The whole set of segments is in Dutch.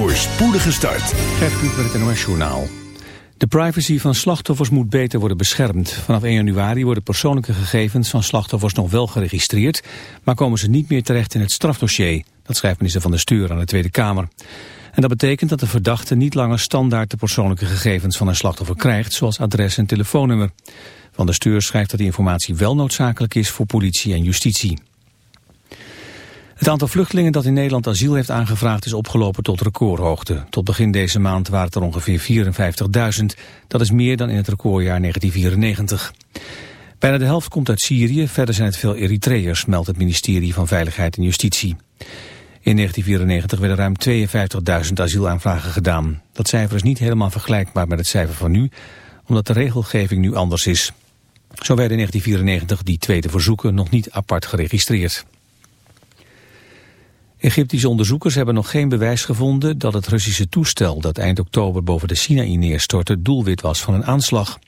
voor spoedige start. Gert met het NOS Journaal. De privacy van slachtoffers moet beter worden beschermd. Vanaf 1 januari worden persoonlijke gegevens van slachtoffers nog wel geregistreerd, maar komen ze niet meer terecht in het strafdossier. Dat schrijft minister Van der Stuur aan de Tweede Kamer. En dat betekent dat de verdachte niet langer standaard de persoonlijke gegevens van een slachtoffer krijgt, zoals adres en telefoonnummer. Van der Stuur schrijft dat die informatie wel noodzakelijk is voor politie en justitie. Het aantal vluchtelingen dat in Nederland asiel heeft aangevraagd is opgelopen tot recordhoogte. Tot begin deze maand waren het er ongeveer 54.000. Dat is meer dan in het recordjaar 1994. Bijna de helft komt uit Syrië, verder zijn het veel Eritreërs, meldt het ministerie van Veiligheid en Justitie. In 1994 werden ruim 52.000 asielaanvragen gedaan. Dat cijfer is niet helemaal vergelijkbaar met het cijfer van nu, omdat de regelgeving nu anders is. Zo werden in 1994 die tweede verzoeken nog niet apart geregistreerd. Egyptische onderzoekers hebben nog geen bewijs gevonden dat het Russische toestel dat eind oktober boven de Sinaï neerstortte doelwit was van een aanslag.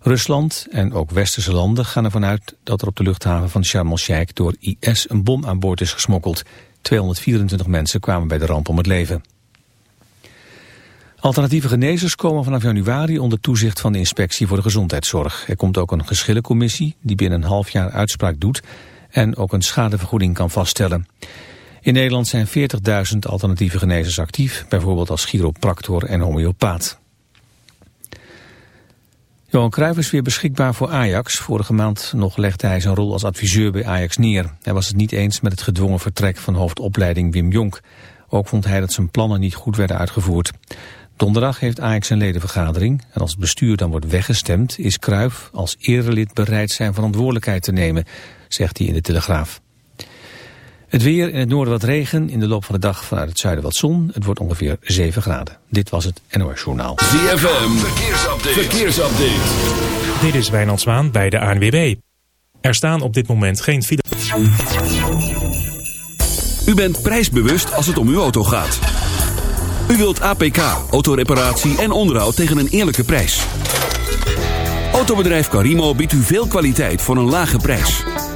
Rusland en ook westerse landen gaan ervan uit dat er op de luchthaven van Sharm el-Sheikh door IS een bom aan boord is gesmokkeld. 224 mensen kwamen bij de ramp om het leven. Alternatieve genezers komen vanaf januari onder toezicht van de Inspectie voor de Gezondheidszorg. Er komt ook een geschillencommissie die binnen een half jaar uitspraak doet en ook een schadevergoeding kan vaststellen. In Nederland zijn 40.000 alternatieve genezers actief, bijvoorbeeld als chiropractor en homeopaat. Johan Cruijff is weer beschikbaar voor Ajax. Vorige maand nog legde hij zijn rol als adviseur bij Ajax neer. Hij was het niet eens met het gedwongen vertrek van hoofdopleiding Wim Jonk. Ook vond hij dat zijn plannen niet goed werden uitgevoerd. Donderdag heeft Ajax een ledenvergadering en als het bestuur dan wordt weggestemd... is Cruijff als erelid bereid zijn verantwoordelijkheid te nemen, zegt hij in de Telegraaf. Het weer in het noorden wat regen, in de loop van de dag vanuit het zuiden wat zon. Het wordt ongeveer 7 graden. Dit was het NOS Journaal. ZFM, verkeersupdate. verkeersupdate. Dit is Wijnand Zwaan bij de ANWB. Er staan op dit moment geen file. U bent prijsbewust als het om uw auto gaat. U wilt APK, autoreparatie en onderhoud tegen een eerlijke prijs. Autobedrijf Carimo biedt u veel kwaliteit voor een lage prijs.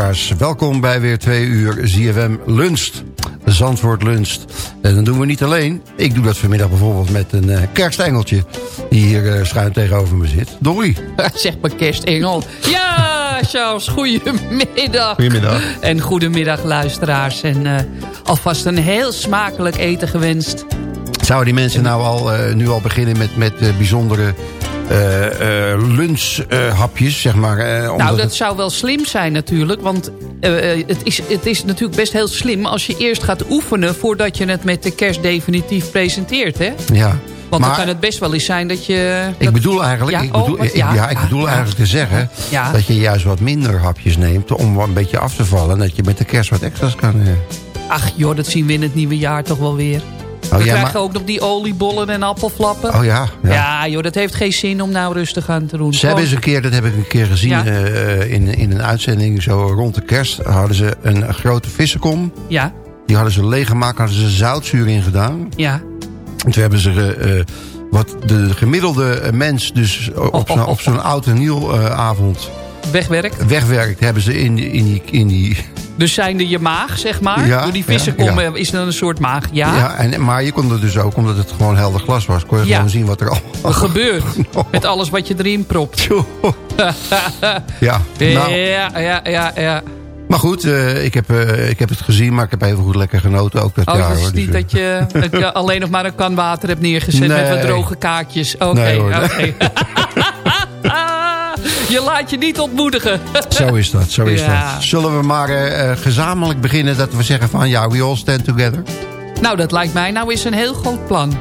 Luisteraars. Welkom bij weer twee uur ZFM Lunst. Zandvoort Lunst. En dat doen we niet alleen. Ik doe dat vanmiddag bijvoorbeeld met een uh, kerstengeltje... die hier uh, schuin tegenover me zit. Dolly. Zeg maar kerstengel. Ja, Charles, goedemiddag. Goedemiddag. En goedemiddag luisteraars. En uh, alvast een heel smakelijk eten gewenst. Zouden die mensen nou al, eh, nu al beginnen met, met eh, bijzondere eh, eh, lunchhapjes, zeg maar? eh, Nou, dat het- zou wel slim zijn natuurlijk. Want eh, eh, het, is, het is natuurlijk best heel slim als je eerst gaat oefenen... voordat je het met de kerst definitief presenteert, hè? ja. Want maar dan kan het best wel eens zijn dat je... ik bedoel eigenlijk, Ja, ik oh, bedoel, ik, ja, ja, ik bedoel eigenlijk te zeggen dat je juist wat minder hapjes neemt om een beetje af te vallen. En dat je met de kerst wat extra's kan... eh. Ach joh, dat zien we in het nieuwe jaar toch wel weer. Oh, we ja, krijgen maar, ook nog die oliebollen en appelflappen. oh ja, ja. ja. joh, dat heeft geen zin om nou rustig aan te doen. Ze hebben eens een keer, dat heb ik een keer gezien Ja. eh, in, in een uitzending, zo rond de kerst, hadden ze een, grote vissenkom. Ja, Die hadden ze leeggemaakt, hadden ze zoutzuur in gedaan. ja. En toen hebben ze eh, wat de gemiddelde mens dus op zo'n op zo'n oud en nieuw eh, avond Wegwerkt. wegwerkt, hebben ze in, die- in, die, in die... Dus zijnde je maag, zeg maar. Ja, Door die ja, vissen komen ja. is dan een soort maag. Ja, Ja, en, maar je kon er dus ook, omdat het gewoon helder glas was, kon je gewoon zien wat er al... wat gebeurt. Met alles wat je erin propt. ja, nou, Ja, ja, ja, ja. maar goed, eh, ik, heb, eh, ik heb het gezien, maar ik heb even goed lekker genoten ook dat Oh, jaar. het is hoor. Dus, niet eh, dat je, dat je alleen nog maar een kan water hebt neergezet met wat droge kaartjes. Oké, Nee, oké. Je laat je niet ontmoedigen. Zo is dat, zo is Ja. dat. Zullen we maar eh, eh, gezamenlijk beginnen dat we zeggen van... ja, we all stand together? nou, dat lijkt mij nou is een heel groot plan.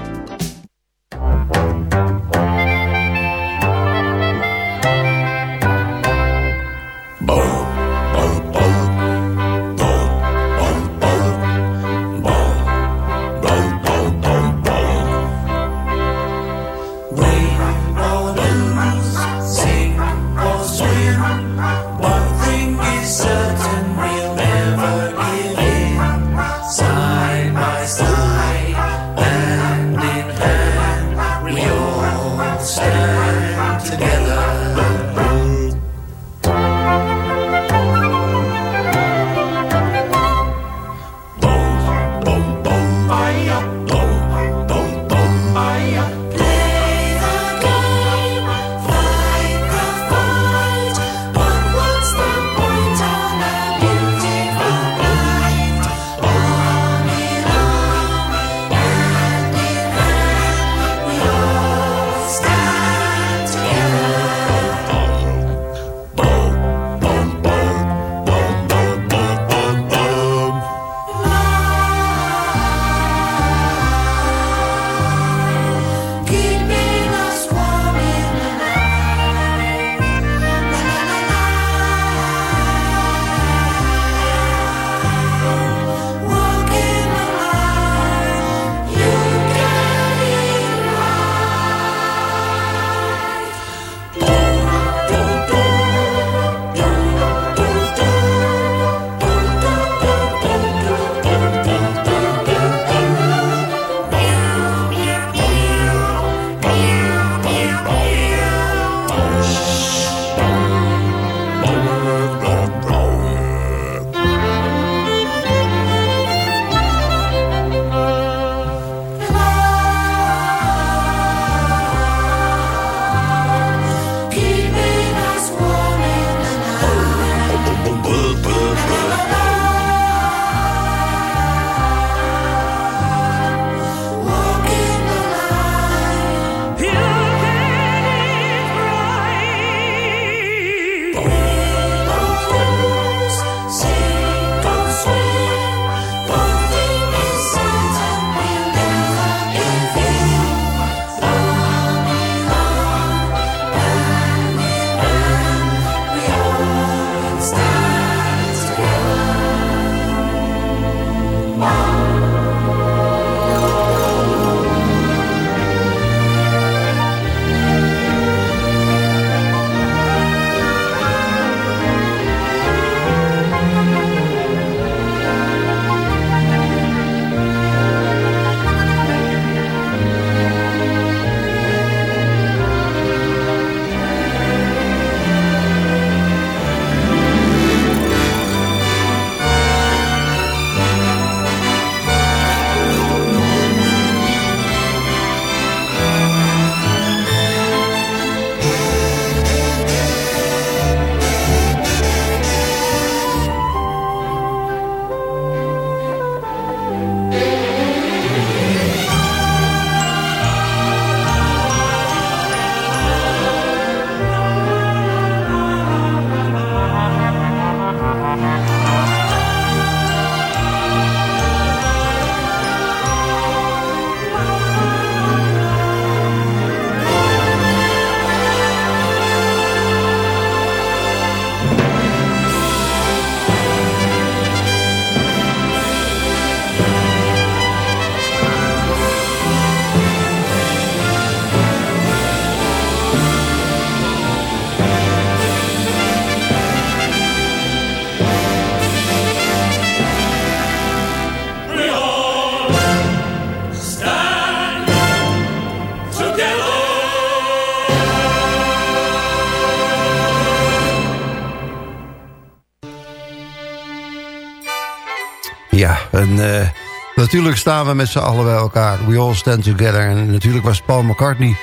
Natuurlijk staan we met z'n allen bij elkaar. We all stand together. En natuurlijk was Paul McCartney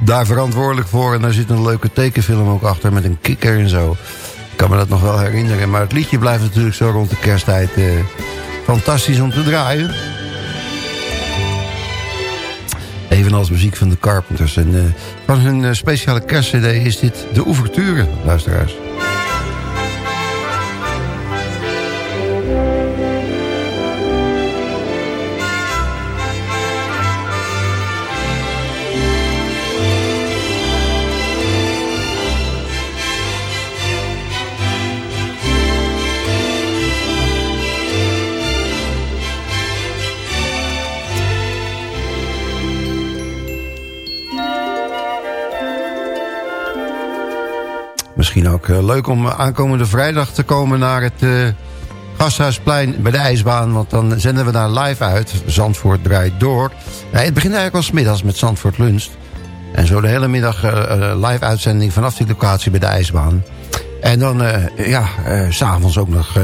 daar verantwoordelijk voor. En daar zit een leuke tekenfilm ook achter met een kikker en zo. Ik kan me dat nog wel herinneren. Maar het liedje blijft natuurlijk zo rond de kersttijd eh, fantastisch om te draaien. Evenals muziek van de Carpenters. En eh, van hun eh, speciale kerstcd is dit de ouverture, luisteraars. Misschien ook eh, leuk om aankomende vrijdag te komen naar het eh, Gasthuisplein bij de ijsbaan. Want dan zenden we daar live uit. Zandvoort draait door. Het begint eigenlijk al middags met Zandvoort Lunch. En zo de hele middag eh, eh, live uitzending vanaf die locatie bij de ijsbaan. En dan, eh, ja, eh, s s'avonds ook nog eh,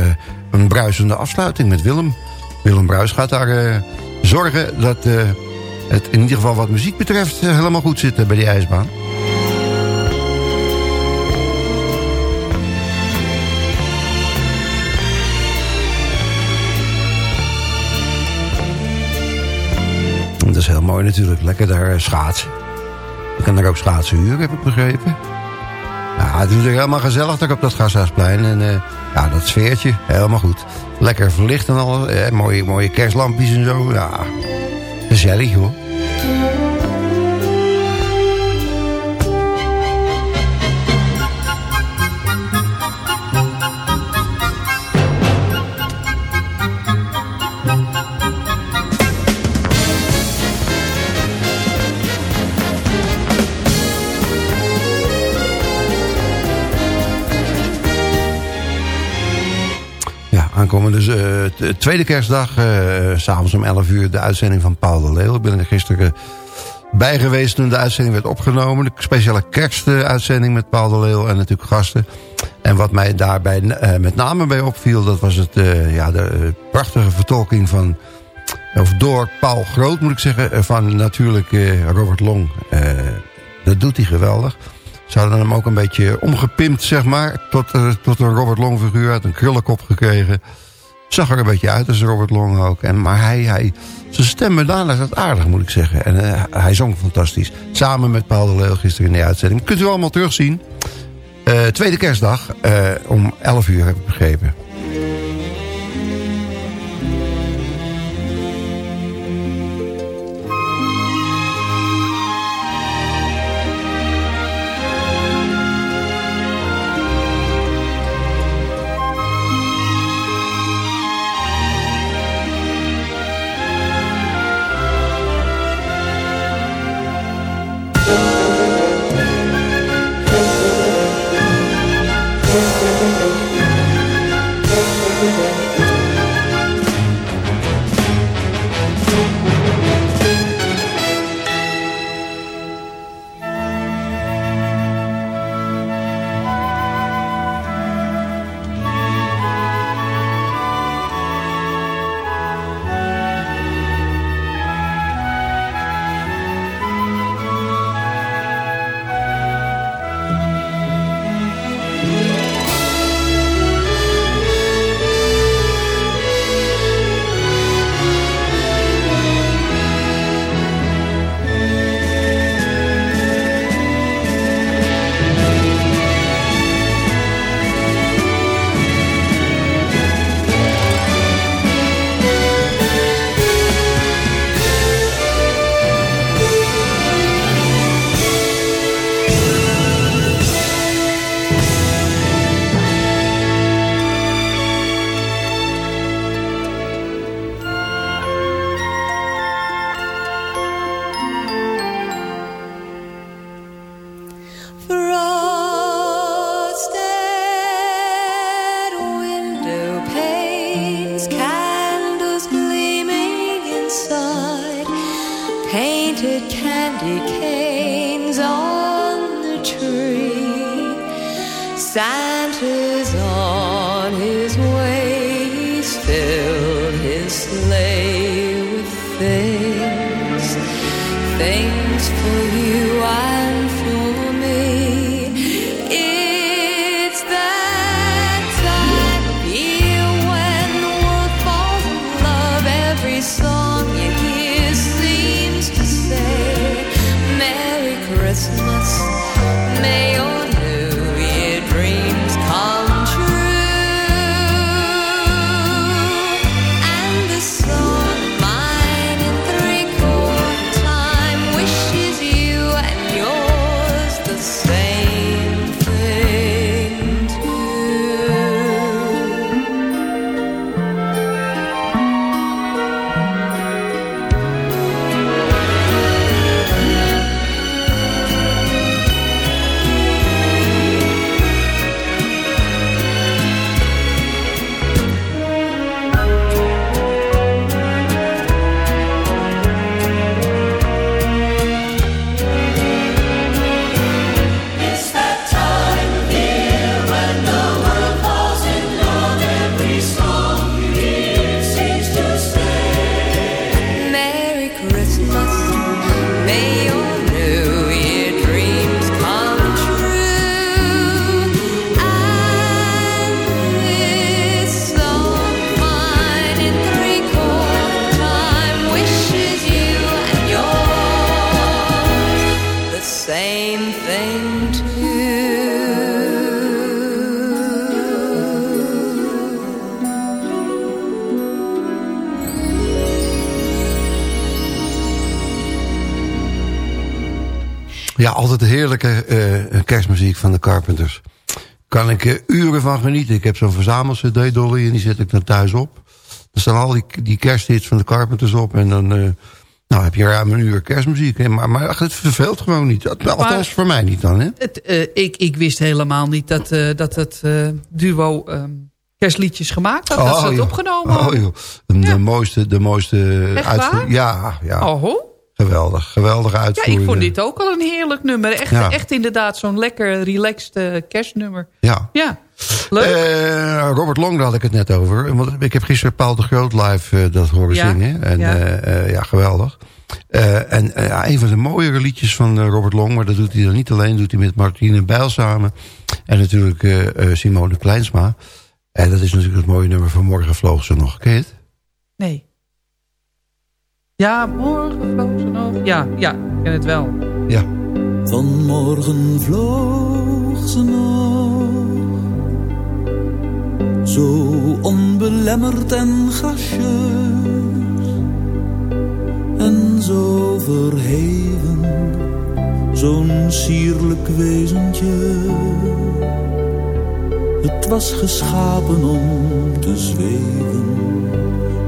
een bruisende afsluiting met Willem. Willem Bruis gaat daar eh, zorgen dat eh, het in ieder geval wat muziek betreft... eh, helemaal goed zit eh, bij die ijsbaan. Is heel mooi natuurlijk. Lekker daar eh, schaatsen. Je kan daar ook schaatsen huren, heb ik begrepen. Ja, het is helemaal gezellig daar op dat Gasthuisplein. En eh, ja, dat sfeertje, helemaal goed. Lekker verlicht en alles. Mooie, mooie kerstlampjes en zo. Ja, gezellig hoor. Aankomende uh, t- tweede kerstdag, eh, s s'avonds om 11 uur, de uitzending van Paul de Leeuw. Ik ben er gisteren bij geweest toen de uitzending werd opgenomen. De speciale kerstuitzending met Paul de Leeuw en natuurlijk gasten. En wat mij daarbij eh, met name bij opviel, dat was het, eh, ja, de eh, prachtige vertolking van... Of door Paul Groot, moet ik zeggen, eh, van natuurlijk eh, Robert Long. Eh, dat doet hij geweldig. Ze hadden hem ook een beetje omgepimpt, zeg maar. Tot, eh, tot een Robert Long figuur. Had een krullenkop gekregen. Zag er een beetje uit als Robert Long ook. En, maar hij, hij, zijn stem daarna zat aardig, moet ik zeggen. En eh, hij zong fantastisch. Samen met Paul de Leeuw gisteren in de uitzending. Kunt u allemaal terugzien. Eh, tweede kerstdag om 11 uur, heb ik begrepen. Ja, altijd heerlijke eh, kerstmuziek van de Carpenters. Kan ik eh, uren van genieten. Ik heb zo'n verzamel-cd, Dolly, en die zet ik dan thuis op. Er staan al die, die kersthits van de Carpenters op. En dan eh, nou, heb je ruim een uur kerstmuziek. hè. Maar, maar ach, het verveelt gewoon niet. Dat- Althans, voor mij niet dan, hè? Het, eh, ik, ik wist helemaal niet dat, eh, dat het eh, duo ehm, kerstliedjes gemaakt had. dat ze het joh. opgenomen Oh, joh. De, mooiste, de mooiste uitvoering. Ja, ja. Oh, geweldig. Geweldige ja, uitvoering. ik vond dit ook al een heerlijk nummer. Echt, Ja. echt inderdaad zo'n lekker relaxed eh, kerstnummer. Ja. Ja, leuk. Eh, Robert Long, daar had ik het net over. Want ik heb gisteren Paul de Groot live eh, dat horen Ja, zingen. En ja. ja, ja geweldig. En ja, een van de mooiere liedjes van Robert Long... maar dat doet hij dan niet alleen, doet hij met Martine Bijl samen. En natuurlijk Simone Kleinsma. En dat is natuurlijk het mooie nummer van Morgen vloog ze nog. Ken je het? Nee. Ja, morgen vloog ze nog. Ja, ja, ik ken het wel. Ja. Vanmorgen vloog ze nog, zo onbelemmerd en gracieus. En zo verheven, zo'n sierlijk wezentje. Het was geschapen om te zweven,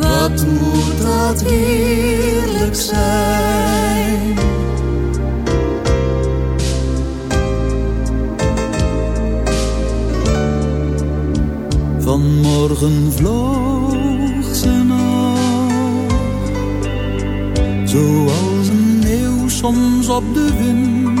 Wat moet dat heerlijk zijn? Vanmorgen vloog ze nog, zoals een meeuw soms op de wind,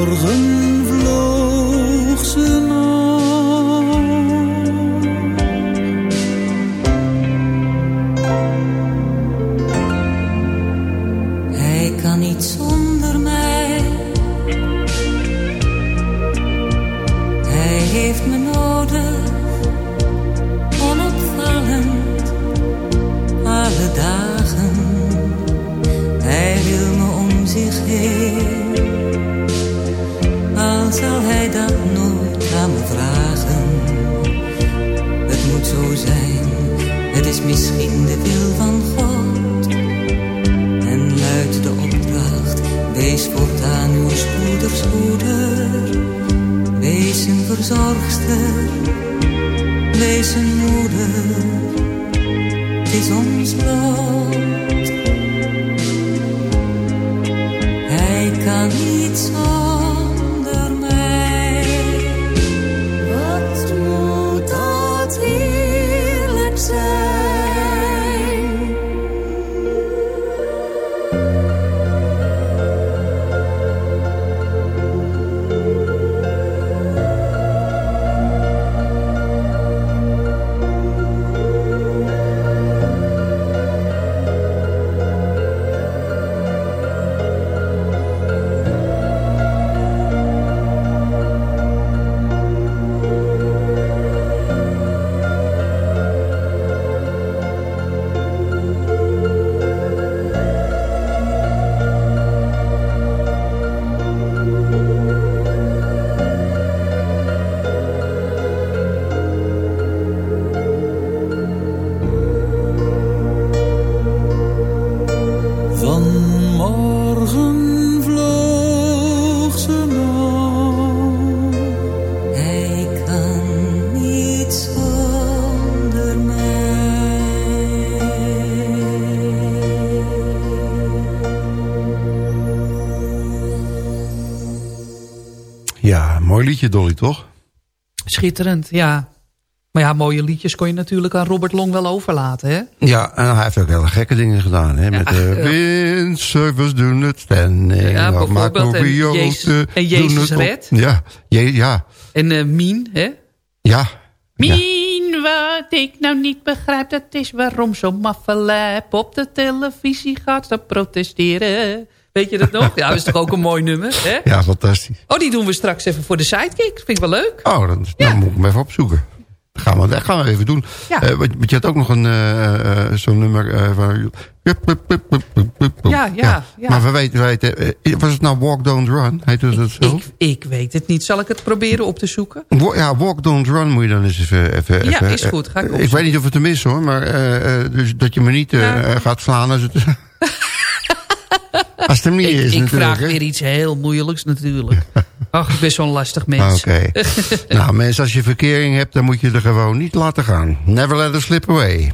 vanmorgen Dolly, toch? Schitterend, ja. Maar ja, mooie liedjes kon je natuurlijk aan Robert Long wel overlaten, hè? Ja, en hij heeft ook hele gekke dingen gedaan. Hè? Met de ja. windsurfers doen het standing. Ja, bijvoorbeeld, en Jezus- te en Jezus op- Red. Ja, je, ja, En eh, Mien, hè? ja. ja. Mien, wat ik nou niet begrijp, dat is waarom zo'n maffe op de televisie gaat te protesteren. Weet je dat nog? Ja, dat is toch ook een mooi nummer, hè? Ja, fantastisch. Oh, die doen we straks even voor de sidekick. Vind ik wel leuk. Oh, dan, dan moet ik hem even opzoeken. Dat gaan we, dat gaan we even doen. Ja. Eh, want, je had ook nog een eh, zo'n nummer eh, van... Ja, ja, ja. Maar we weten, we weten was het nou Walk Don't Run? Heet het dat zo? Ik, ik weet het niet. Zal ik het proberen op te zoeken? Wa- Ja, Walk Don't Run moet je dan eens even... even Ja, even, is goed. Ga ik opzoeken. weet niet of het hem is hoor, maar dus dat je me niet gaat slaan als het... als het Ik, is ik natuurlijk. vraag weer iets heel moeilijks natuurlijk. Ach, ik ben zo'n lastig mens. Oké. nou mensen, als je verkering hebt, dan moet je er gewoon niet laten gaan. Never let it slip away.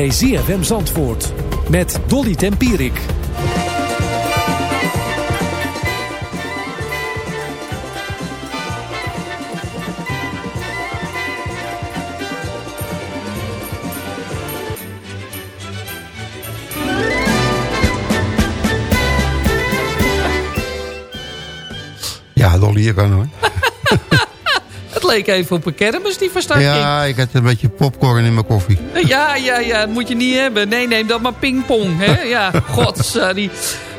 Bij ZFM Zandvoort met Dolly Tempierik. Ja, Dolly, je kan hoor. Leek even op een kermis die ging. Ja, ik had een beetje popcorn in mijn koffie. Ja, ja, ja, dat moet je niet hebben. Nee, neem dan maar pingpong. Hè? Ja, god, sorry.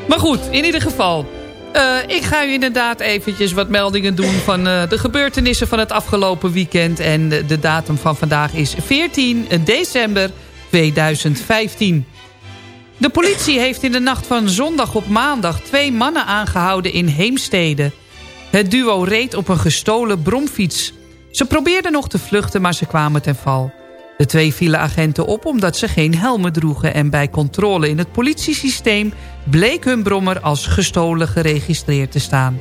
Maar goed, in ieder geval. eh, ik ga u inderdaad eventjes wat meldingen doen van eh, de gebeurtenissen van het afgelopen weekend. En de, de datum van vandaag is 14 december 2015. De politie heeft in de nacht van zondag op maandag twee mannen aangehouden in Heemstede. Het duo reed op een gestolen bromfiets. Ze probeerden nog te vluchten, maar ze kwamen ten val. De twee vielen agenten op omdat ze geen helmen droegen... en bij controle in het politiesysteem bleek hun brommer als gestolen geregistreerd te staan.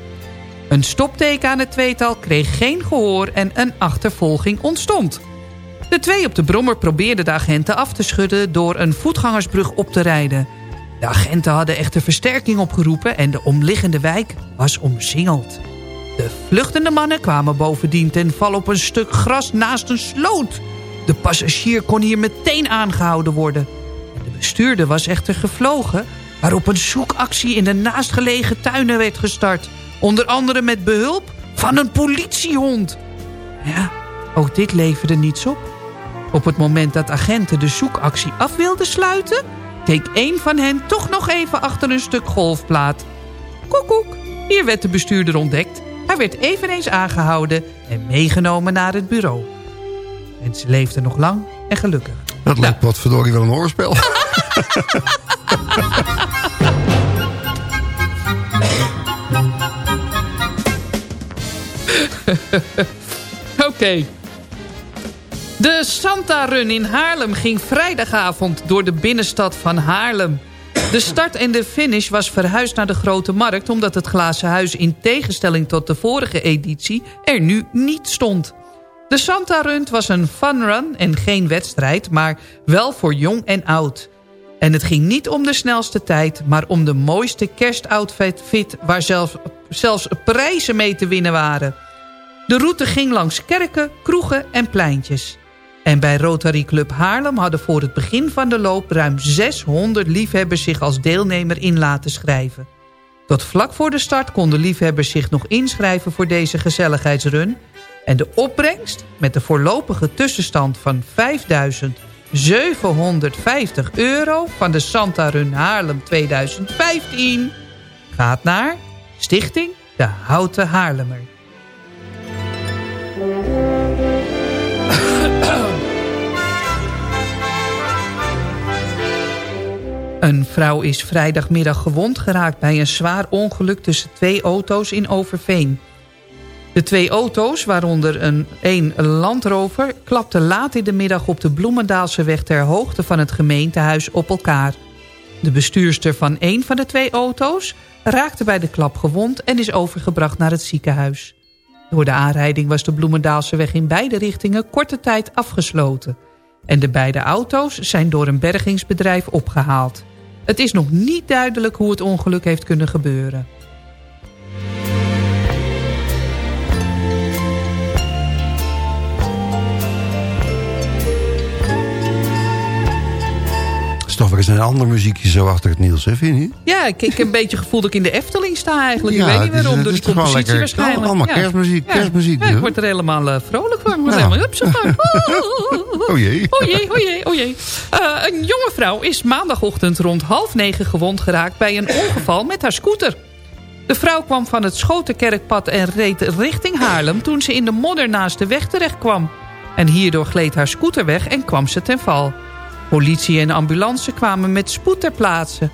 Een stopteken aan het tweetal kreeg geen gehoor en een achtervolging ontstond. De twee op de brommer probeerden de agenten af te schudden... door een voetgangersbrug op te rijden. De agenten hadden echter versterking opgeroepen... en de omliggende wijk was omsingeld. De vluchtende mannen kwamen bovendien ten val op een stuk gras naast een sloot. De passagier kon hier meteen aangehouden worden. De bestuurder was echter gevlogen... waarop een zoekactie in de naastgelegen tuinen werd gestart. Onder andere met behulp van een politiehond. Ja, ook dit leverde niets op. Op het moment dat agenten de zoekactie af wilden sluiten... keek een van hen toch nog even achter een stuk golfplaat. Koekoek, hier werd de bestuurder ontdekt. Hij werd eveneens aangehouden en meegenomen naar het bureau. En ze leefden nog lang en gelukkig. Dat lijkt wat verdorie wel een hoorspel. Oké. De Santa Run in Haarlem ging vrijdagavond door de binnenstad van Haarlem. De start en de finish was verhuisd naar de Grote Markt... omdat het Glazen Huis in tegenstelling tot de vorige editie er nu niet stond. De Santa Run was een funrun en geen wedstrijd... maar wel voor jong en oud. En het ging niet om de snelste tijd... maar om de mooiste kerstoutfit fit waar zelfs, zelfs prijzen mee te winnen waren... De route ging langs kerken, kroegen en pleintjes. En bij Rotary Club Haarlem hadden voor het begin van de loop... ruim 600 liefhebbers zich als deelnemer in laten schrijven. Tot vlak voor de start konden liefhebbers zich nog inschrijven voor deze gezelligheidsrun. En de opbrengst met de voorlopige tussenstand van 5.750 euro... van de Santa Run Haarlem 2015 gaat naar Stichting De Houten Haarlemmer. Een vrouw is vrijdagmiddag gewond geraakt bij een zwaar ongeluk tussen twee auto's in Overveen. De twee auto's, waaronder een, een landrover, klapten laat in de middag op de Bloemendaalse weg ter hoogte van het gemeentehuis op elkaar. De bestuurster van één van de twee auto's raakte bij de klap gewond en is overgebracht naar het ziekenhuis. Door de aanrijding was de Bloemendaalse weg in beide richtingen korte tijd afgesloten. En de beide auto's zijn door een bergingsbedrijf opgehaald. Het is nog niet duidelijk hoe het ongeluk heeft kunnen gebeuren. Toch weer eens een ander muziekje zo achter het nieuws, hè, vind je niet? Ja, ik, ik heb een beetje gevoel dat ik in de Efteling sta eigenlijk. Ja, ik weet niet is- waarom, het door is die compositie lekker- waarschijnlijk. allemaal Ja. kerstmuziek, kerstmuziek, Ja, ik word er helemaal eh, vrolijk van. Ik word Ja. helemaal hupsa van. Oh jee. Oh jee, oh jee, oh jee. Eh, een jonge vrouw is maandagochtend rond half negen gewond geraakt... bij een ongeval met haar scooter. De vrouw kwam van het Schotenkerkpad en reed richting Haarlem... toen ze in de modder naast de weg terecht kwam. En hierdoor gleed haar scooter weg en kwam ze ten val. Politie en ambulance kwamen met spoed ter plaatse.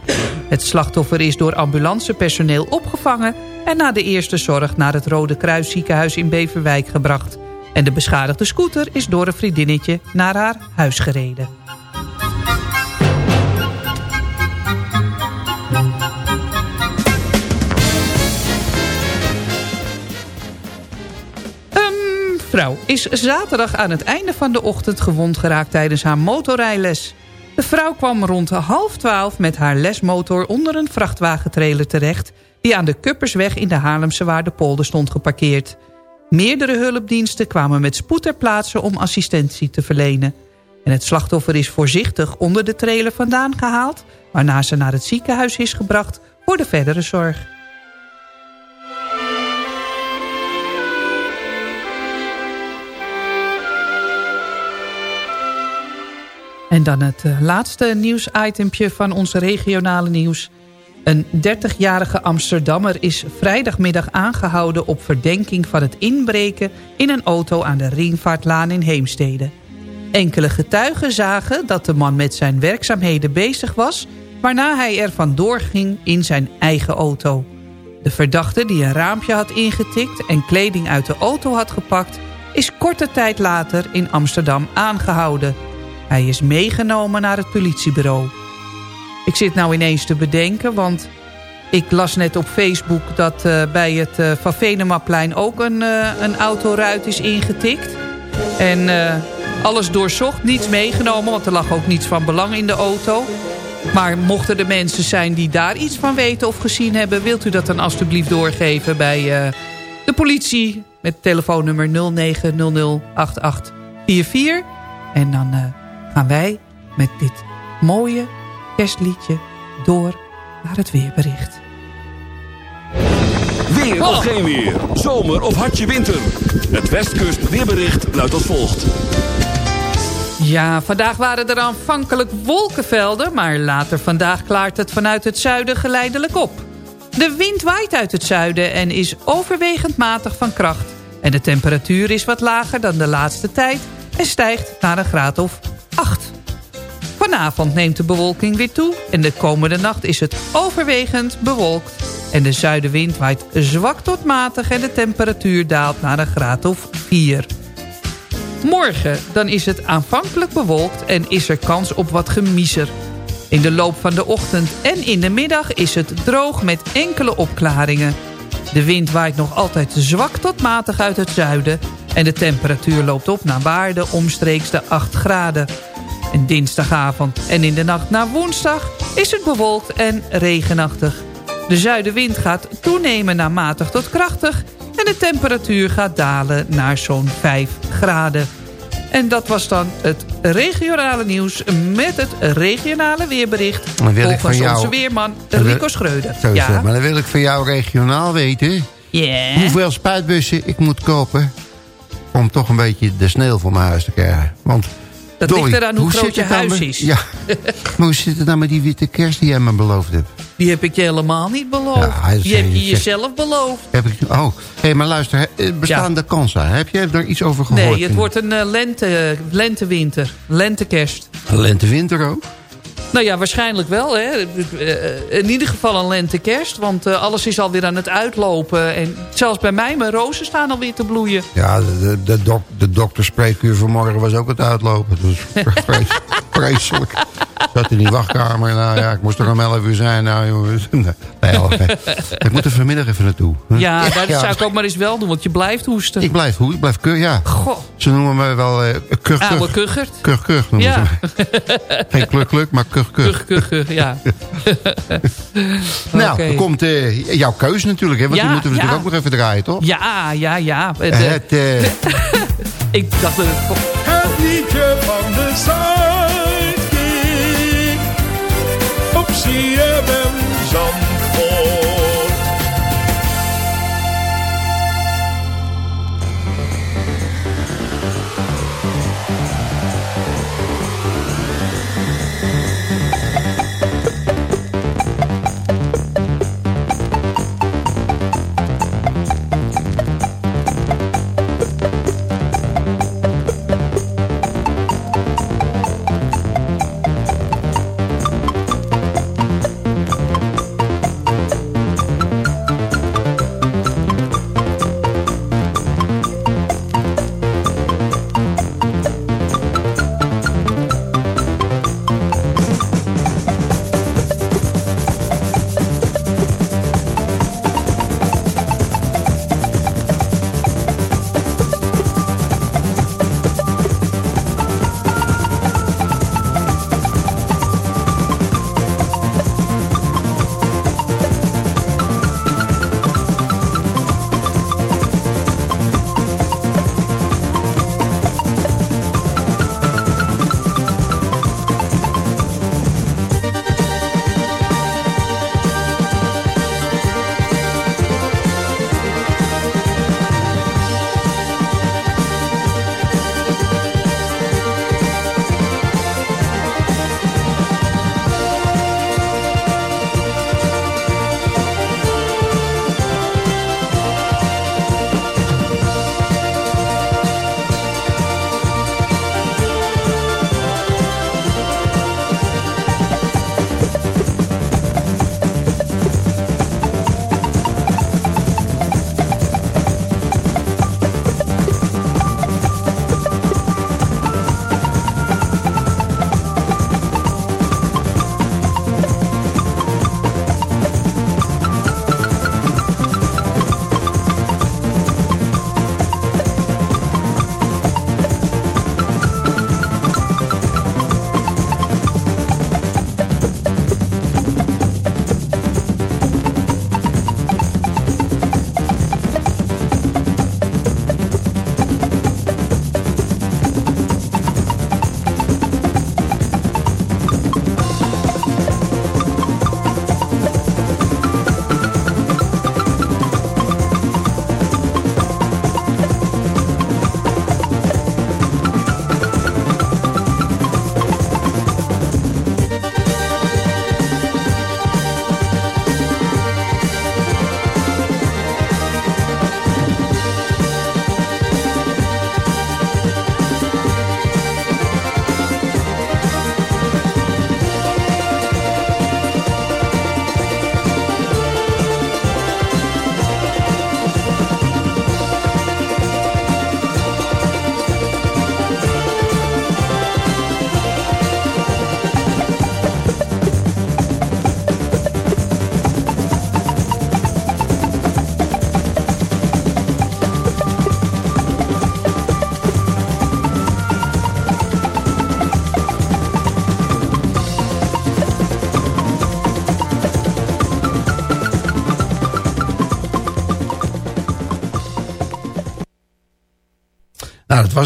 Het slachtoffer is door ambulancepersoneel opgevangen... en na de eerste zorg naar het Rode Kruis ziekenhuis in Beverwijk gebracht. En de beschadigde scooter is door een vriendinnetje naar haar huis gereden. Vrouw is zaterdag aan het einde van de ochtend gewond geraakt tijdens haar motorrijles. De vrouw kwam rond half twaalf met haar lesmotor onder een vrachtwagentrailer terecht... die aan de Kuppersweg in de Haarlemse Waardepolder stond geparkeerd. Meerdere hulpdiensten kwamen met spoed ter plaatse om assistentie te verlenen. En het slachtoffer is voorzichtig onder de trailer vandaan gehaald... waarna ze naar het ziekenhuis is gebracht voor de verdere zorg. En dan het eh, laatste nieuwsitempje van onze regionale nieuws. Een 30-jarige Amsterdammer is vrijdagmiddag aangehouden... op verdenking van het inbreken in een auto aan de Ringvaartlaan in Heemstede. Enkele getuigen zagen dat de man met zijn werkzaamheden bezig was... waarna hij er vandoor ging in zijn eigen auto. De verdachte die een raampje had ingetikt en kleding uit de auto had gepakt... is korte tijd later in Amsterdam aangehouden... Hij is meegenomen naar het politiebureau. Ik zit nou ineens te bedenken, want ik las net op Facebook... dat uh, bij het uh, Van Venemaplein ook een, uh, een autoruit is ingetikt. En alles doorzocht, niets meegenomen... want er lag ook niets van belang in de auto. Maar mochten er mensen zijn die daar iets van weten of gezien hebben... wilt u dat dan alstublieft doorgeven bij de politie... met telefoonnummer 09008844. En dan gaan wij met dit mooie kerstliedje door naar het weerbericht. Weer of geen weer, zomer of hartje winter. Het Westkust weerbericht luidt als volgt. Ja, vandaag waren er aanvankelijk wolkenvelden... maar later vandaag klaart het vanuit het zuiden geleidelijk op. De wind waait uit het zuiden en is overwegend matig van kracht. En de temperatuur is wat lager dan de laatste tijd... en stijgt naar een graad of 8. Vanavond neemt de bewolking weer toe en de komende nacht is het overwegend bewolkt. En de zuidenwind waait zwak tot matig en de temperatuur daalt naar een graad of 4. Morgen dan is het aanvankelijk bewolkt en is er kans op wat gemiezer. In de loop van de ochtend en in de middag is het droog met enkele opklaringen. De wind waait nog altijd zwak tot matig uit het zuiden... en de temperatuur loopt op naar waarde omstreeks de 8 graden. En dinsdagavond en in de nacht naar woensdag is het bewolkt en regenachtig. De zuidenwind gaat toenemen naar matig tot krachtig... en de temperatuur gaat dalen naar zo'n 5 graden. En dat was dan het regionale nieuws met het regionale weerbericht. Volgens jou- onze weerman Rico Schreuder. Zo ja. Maar dan wil ik van jou regionaal weten... Ja. hoeveel spuitbussen ik moet kopen... om toch een beetje de sneeuw voor mijn huis te krijgen. Want, Dat Dolly, ligt eraan hoe groot zit je nou huis is. Ja, maar hoe zit het nou met die witte kerst die jij me beloofd hebt? Die heb ik je helemaal niet beloofd. Ja, die heb je je- jezelf beloofd. Heb ik, oh, hé, maar luister, eh, bestaan de kansen? Heb jij er iets over gehoord? Nee, het wordt een eh, lente, lentewinter. Lentekerst. Lente-winter ook? Nou ja, waarschijnlijk wel. Hè. Eh, In ieder geval een lentekerst. Want eh, alles is alweer aan het uitlopen. En zelfs bij mij, mijn rozen staan alweer te bloeien. Ja, de, de, de, dok, de dokterspreekuur vanmorgen was ook het uitlopen. Dus vreselijk. Zat in die wachtkamer. Nou ja, ik moest er om 11 uur zijn. Nou jongens. Nee, ik moet er vanmiddag even naartoe. Hm? Ja, dat zou ik ook maar eens wel doen. Want je blijft hoesten. Ik blijf hoe? Ik blijf keur, ja. Goh, Ze noemen me wel eh kuch, oude kuch. kuchert. Kuch, kuch noemen Ja. Geen kluk, kluk, maar kuch, kuch. Kuch, ja. Nou, Oké. dan komt eh, jouw keuze natuurlijk. Hè, want Ja, die moeten we ja. natuurlijk ook nog even draaien, toch? Ja, ja, ja. De- Het, eh, ik dacht dat het... Het liedje van de Zuidkiek. Op CFM Zandvoort.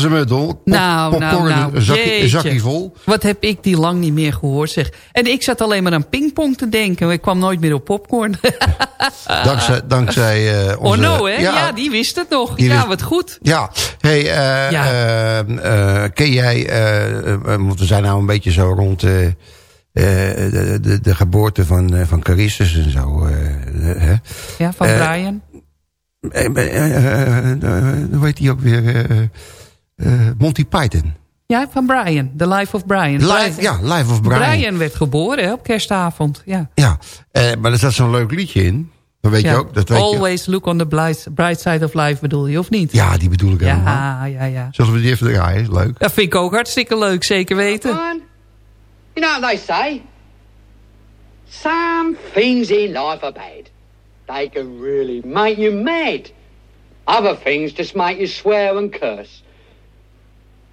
Dat was een muddel. Pop, Nou, nou, popcorn, nou, zakje vol. Wat heb ik die lang niet meer gehoord, zeg. En ik zat alleen maar aan pingpong te denken. Ik kwam nooit meer op popcorn. Dankzij, dankzij eh, onze... oh no, hè? Ja, die wist het nog. Ja, wist- wat goed. Ja, hey, Ja. eh, ken jij, want we zijn nou een beetje zo rond de, de, de geboorte van, eh, van Carissus en zo. hè? Ja, van Brian. Hoe heet die ook weer? Eh, Monty Python. Ja, van Brian. The Life of Brian. Life, ja, Life of Brian. Brian werd geboren hè, op kerstavond. Ja. Ja, eh, maar er zat zo'n leuk liedje in. Dat weet Ja. je ook. Dat weet je. Always look on the bright, bright side of life bedoel je, of niet? Ja, die bedoel ik helemaal. ja, ja, ja. Zullen we die even draaien? Leuk. Dat vind ik ook hartstikke leuk, zeker weten. You know what they say? Some things in life are bad. They can really make you mad. Other things just make you swear and curse.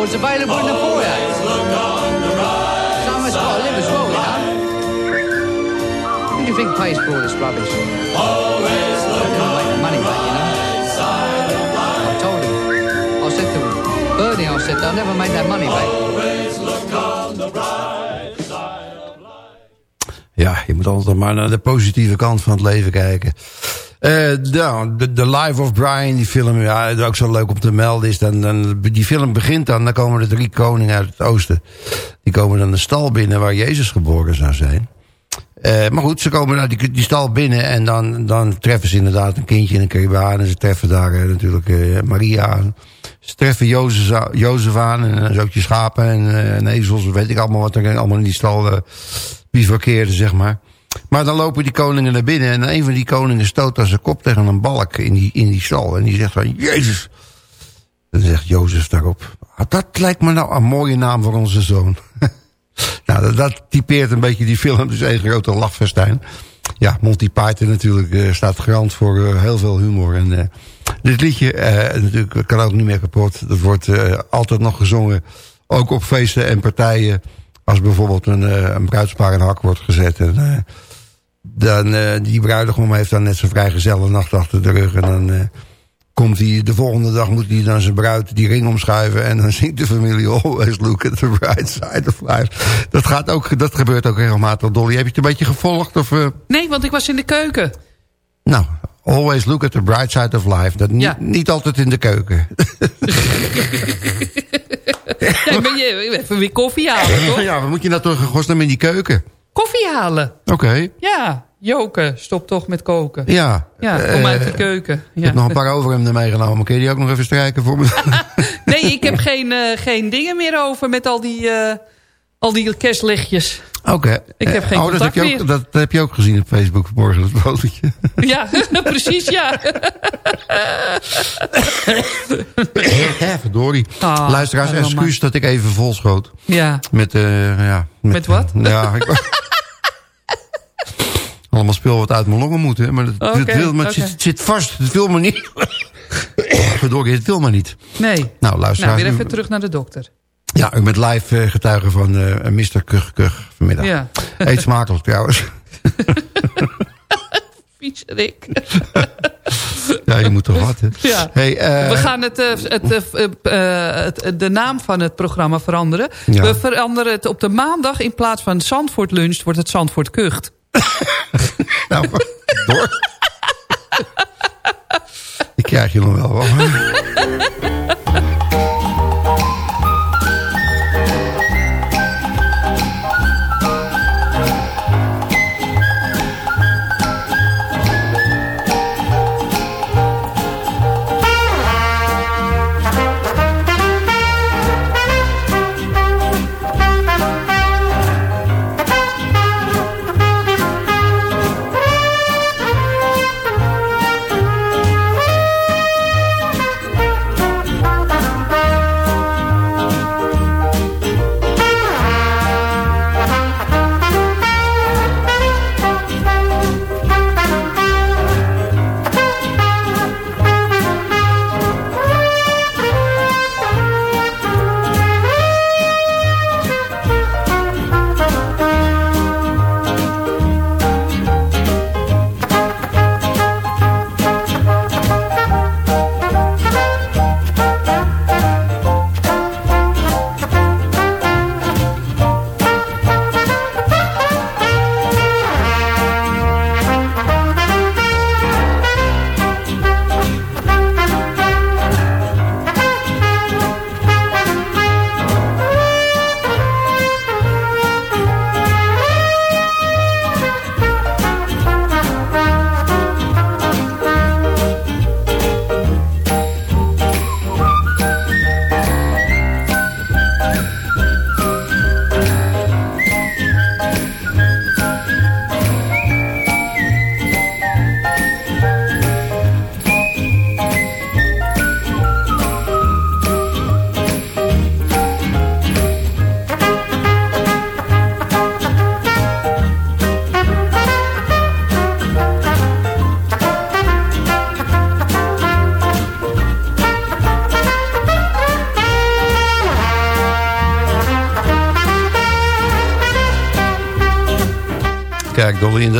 Record's available in the foyer. Someone's got to live as well, you know. Who do you think pays for all this rubbish? Always look on make the money back, you know. I told him. I said to him, Bernie, I said, they'll never make that money back. Ja, je moet altijd maar naar de positieve kant van het leven kijken. Eh, nou, de, de Life of Brian, die film, ja, is ook zo leuk om te melden is. Dan, dan, die film begint dan, dan komen de drie koningen uit het oosten. Die komen dan de stal binnen waar Jezus geboren zou zijn. Eh, maar goed, ze komen naar die, die stal binnen en dan, dan treffen ze inderdaad een kindje in een karibaan. En ze treffen daar eh, natuurlijk Maria aan. Ze treffen Jozef, Jozef aan en een zootje schapen en, en ezels. Weet ik allemaal wat er allemaal in die stal bivakkeerde, zeg maar. Maar dan lopen die koningen naar binnen en een van die koningen stoot als zijn kop tegen een balk in die, in die stal. En die zegt van, Jezus. Dan zegt Jozef daarop, "Ah, dat lijkt me nou een mooie naam voor onze zoon. nou, dat, typeert een beetje die film, dus een grote lachfestijn. Ja, Monty Python natuurlijk eh, staat garant voor eh, heel veel humor. En eh, dit liedje natuurlijk kan ook niet meer kapot. Dat wordt altijd nog gezongen, ook op feesten en partijen. Als bijvoorbeeld een, eh, een bruidspaar in hak wordt gezet. En, eh, Dan, eh, die bruidegom heeft dan net zo'n vrijgezelle nacht achter de rug. En dan komt hij, de volgende dag moet hij dan zijn bruid die ring omschuiven. En dan zingt de familie Always Look at the Bright Side of Life. Dat, gaat ook, dat gebeurt ook regelmatig. Dolly, heb je het een beetje gevolgd? Of? Nee, want ik was in de keuken. Nou, Always Look at the Bright Side of Life. Dat niet, niet altijd in de keuken. Ja, ben je even weer koffie halen, toch? ja, wat moet je nou toch in godsnaam in die keuken? Koffie halen. Oké, Ja, joken. Stop toch met koken. ja. Ja, kom Eh, uit de keuken. Ik Ja. heb nog een paar overhemden meegenomen. Kun je die ook nog even strijken voor me? Nee, ik heb geen, eh, geen dingen meer over met al die, eh, al die kerstlichtjes. Oké. Ik heb geen oh, dat heb, contact je ook, dat heb je ook gezien op Facebook vanmorgen, dat fotootje. Ja, precies, ja. Verdorie. Ah, Luisteraars, excuus dat ik even volschoot. Ja, Met, eh ja... Met wat? Ja, ik, allemaal spul wat uit mijn longen moet, hè. Maar, het, wil, maar het, zit, vast, het wil me niet. verdorie, het wil me niet. nee. Nou, Nou, luisteraars... weer even terug naar de dokter. Ja, u bent live eh, getuige van eh Mr. Kug Kug vanmiddag. Ja. Eet smakelijk trouwens. Fietserik. ja, je moet toch wat, hè. Ja. Hey, eh, We gaan het, het, het, de naam van het programma veranderen. Ja. We veranderen het op de maandag. In plaats van Zandvoort Lunch wordt het Zandvoort Kucht. Nou, door. Die krijg je nog wel.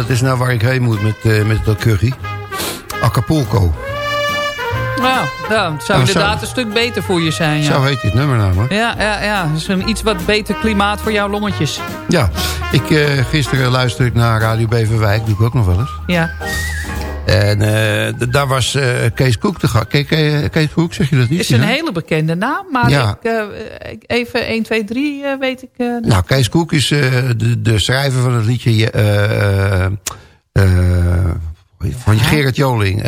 Dat is nou waar ik heen moet met, eh, met dat curry. Acapulco. Nou, ja, het zou Oh, inderdaad zo. een stuk beter voor je zijn. Zo Ja, heet het nummer namelijk. ja, ja. ja. Het is een iets wat beter klimaat voor jouw longetjes. Ja, ik, eh, gisteren luisterde ik naar Radio Beverwijk. Doe ik ook nog wel eens. Ja. En d- daar was eh, Kees Koek te gast. Kees, Kees, Koek, zeg je dat niet? Is een Ja? hele bekende naam, maar Ja. ik, ik- even 1, 2, 3 eh, weet ik. Nou, Kees Koek is de, de schrijver van het liedje... van Gerard Joling.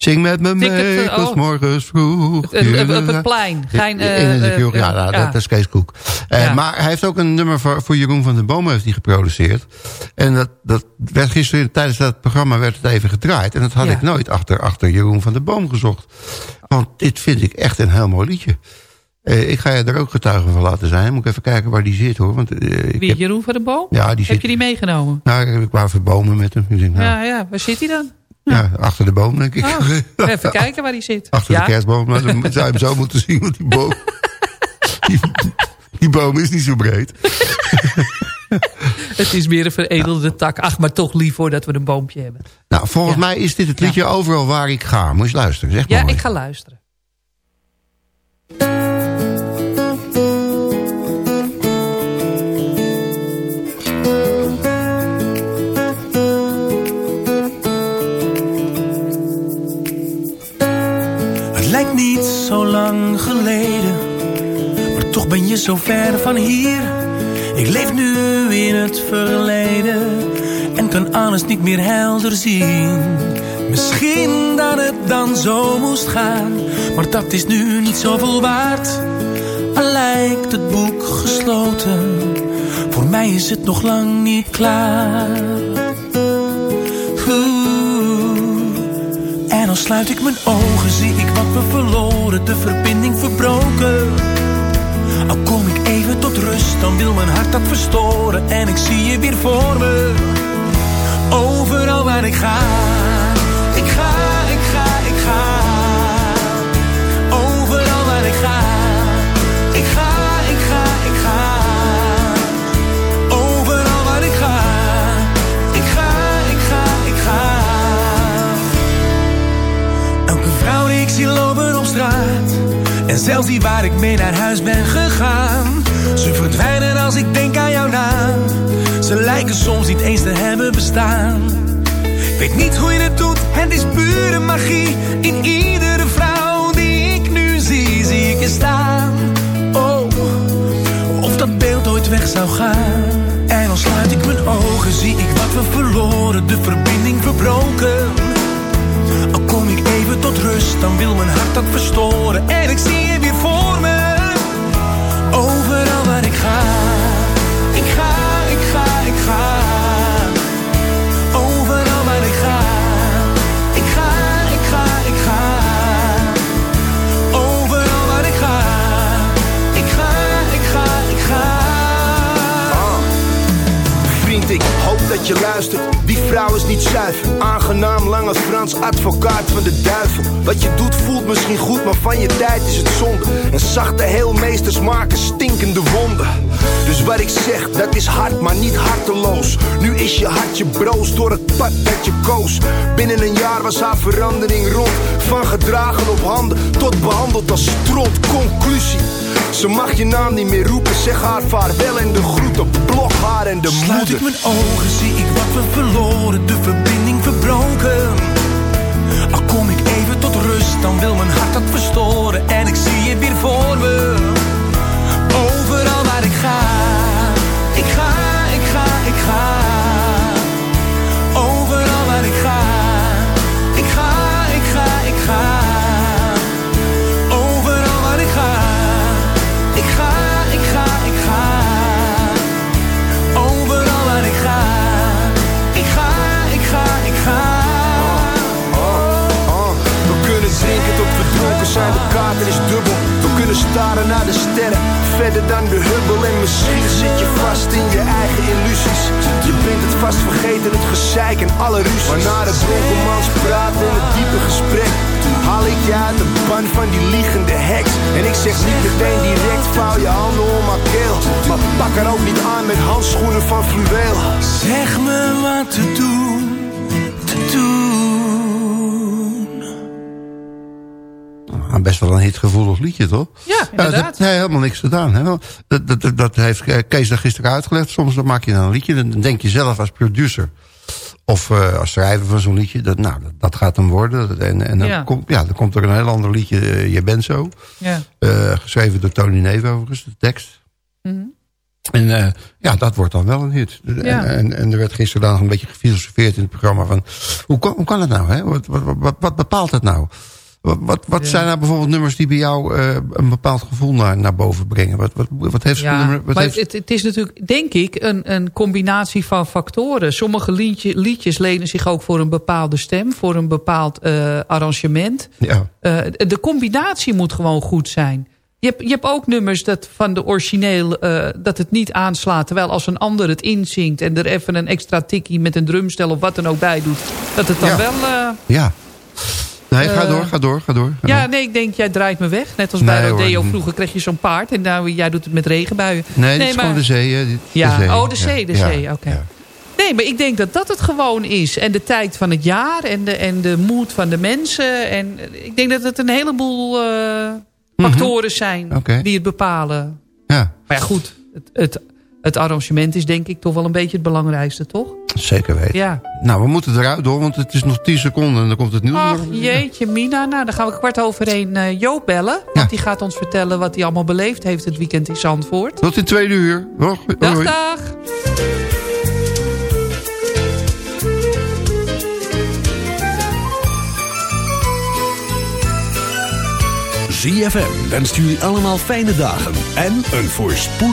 Eh, Zing met me mee, eh, tot oh. morgens vroeg. Op het plein. Gein, eh, in de eh, kroeg, ja, eh, nou, ja. Dat, is Kees Koek. Eh, Ja. Maar hij heeft ook een nummer voor, voor Jeroen van den Boom heeft hij geproduceerd. En dat, dat werd gisteren tijdens dat programma werd het even gedraaid. En dat had Ja. ik nooit achter, achter Jeroen van den Boom gezocht. Want dit vind ik echt een heel mooi liedje. Eh, ik ga je er ook getuige van laten zijn. Moet ik even kijken waar die zit hoor. Want, eh, ik Wie, heb, Jeroen van de Boom? Ja, die Heb je die meegenomen? nou, ik wou even bomen met hem. Ik denk, nou, Ja, ja. Waar zit hij dan? Ja, achter de boom denk ik. Oh, even kijken waar hij zit. Achter ja? de kerstboom. Maar dan zou je hem zo moeten zien, want die boom... die, die boom is niet zo breed. Het is meer een veredelde tak. Ach, maar toch lief hoor dat we een boompje hebben. Nou, volgens mij is dit het liedje overal waar ik ga. Moet je luisteren, zeg Ja, maar. ik ga luisteren. Ben je zo ver van hier. Ik leef nu in het verleden en kan alles niet meer helder zien. Misschien dat het dan zo moest gaan, maar dat is nu niet zoveel waard. Al lijkt het boek gesloten, voor mij is het nog lang niet klaar. En als sluit ik mijn ogen, zie ik wat we verloren, de verbinding verbroken. Al kom ik even tot rust, dan wil mijn hart dat verstoren. En ik zie je weer voor me, overal waar ik ga. Ik ga, ik ga, ik ga. Overal waar ik ga. Ik ga, ik ga, ik ga. Overal waar ik ga. Ik ga, ik ga, ik ga. Elke vrouw die ik zie lopen op straat. Zelfs die waar ik mee naar huis ben gegaan. Ze verdwijnen als ik denk aan jouw naam. Ze lijken soms niet eens te hebben bestaan. Ik weet niet hoe je het doet, het is pure magie. In iedere vrouw die ik nu zie, zie ik je staan. Oh, of dat beeld ooit weg zou gaan. En als sluit ik mijn ogen, zie ik wat we verloren, de verbinding verbroken. Al kom ik even tot rust, dan wil mijn hart dat verstoren. En ik zie voor me, overal waar ik ga. Ik ga, ik ga, ik ga. Overal waar ik ga. Ik ga, ik ga, ik ga. Overal waar ik ga. Ik ga, ik ga, ik ga. Vriend, ik hoop dat je luistert. Die vrouw is niet zuiver. Aangenaam lang als Frans advocaat van de duivel. Wat je doet voelt misschien goed, maar van je tijd is het zonde. En zachte heelmeesters maken stinkende wonden. Dus wat ik zeg, dat is hard, maar niet harteloos. Nu is je hartje broos door het pad dat je koos. Binnen een jaar was haar verandering rond. Van gedragen op handen tot behandeld als stront. Conclusie. Ze mag je naam niet meer roepen, zeg haar vaarwel en de groeten. Blok haar en de Sluit moeder. ik mijn ogen, zie ik wat we verloren, de verbinding verbroken. Al kom ik even tot rust, dan wil mijn hart dat verstoren. En ik zie je weer voor me, overal waar ik ga. Ik ga, ik ga, ik ga. Overal waar ik ga. Kater is dubbel. We kunnen staren naar de sterren, verder dan de Hubble. En misschien zit je vast in je eigen illusies. Je bent het vast vergeten, het gezeik en alle ruzies. Maar na de dronkenmans praten en het diepe gesprek... haal ik je uit de ban van die liegende heks. En ik zeg niet meteen direct, vouw je handen om haar keel. Maar pak er ook niet aan met handschoenen van fluweel. Zeg me wat te doen, Best wel een hitgevoelig liedje, toch? Ja, dat inderdaad. heeft helemaal niks gedaan. Hè? Dat, dat, dat, dat heeft Kees daar gisteren uitgelegd. Soms dan maak je dan een liedje, dan denk je zelf als producer... of eh, als schrijver van zo'n liedje, dat, nou, dat, dat gaat hem worden. En, en dan, Ja. Komt, ja, dan komt er een heel ander liedje, eh, Je bent zo. Ja. Eh, geschreven door Tony Neve overigens, de tekst. Mhm. En ja, dat wordt dan wel een hit. Ja. En, en, en er werd gisteren dan nog een beetje gefilosofeerd in het programma van... hoe kan, hoe kan het nou? Hè? Wat, wat, wat, wat bepaalt het nou? Wat, wat, Ja. zijn nou bijvoorbeeld nummers die bij jou eh, een bepaald gevoel naar, naar boven brengen? Wat, wat, wat heeft Ja, nummer... Wat maar heeft, het, het is natuurlijk, denk ik, een, een combinatie van factoren. Sommige liedje, liedjes lenen zich ook voor een bepaalde stem, voor een bepaald eh, arrangement. ja. Eh, de combinatie moet gewoon goed zijn. Je hebt, je hebt ook nummers dat van de origineel dat het niet aanslaat. Terwijl als een ander het inzingt en er even een extra tikkie met een drumstel of wat dan ook bij doet. Dat het dan Ja. wel... ja. Nee, ga Eh, door, ga door, ga door. Ga Ja, door. nee, ik denk, jij draait me weg. Net als Nee, bij hoor. Rodeo vroeger kreeg je zo'n paard. En nou, jij doet het met regenbuien. Nee, dit is gewoon de zee. Dit- Ja, de zee. oh, de zee, de zee, oké. Nee, maar ik denk dat dat het gewoon is. En de tijd van het jaar en de, en de moed van de mensen. En ik denk dat het een heleboel eh, factoren zijn Mhm. Die het bepalen. Ja, Maar ja, goed. Het, het, het arrangement is denk ik toch wel een beetje het belangrijkste, toch? Zeker weten. Ja. Nou, we moeten eruit door, want het is nog 10 seconden en dan komt het nieuws. Ach, jeetje, Mina. Nou, dan gaan we kwart over één eh, Joop bellen. Want die gaat ons vertellen wat hij allemaal beleefd heeft het weekend in Zandvoort. Tot in tweede uur. Dag, hoi. dag. ZFM wenst jullie allemaal fijne dagen en een voorspoedig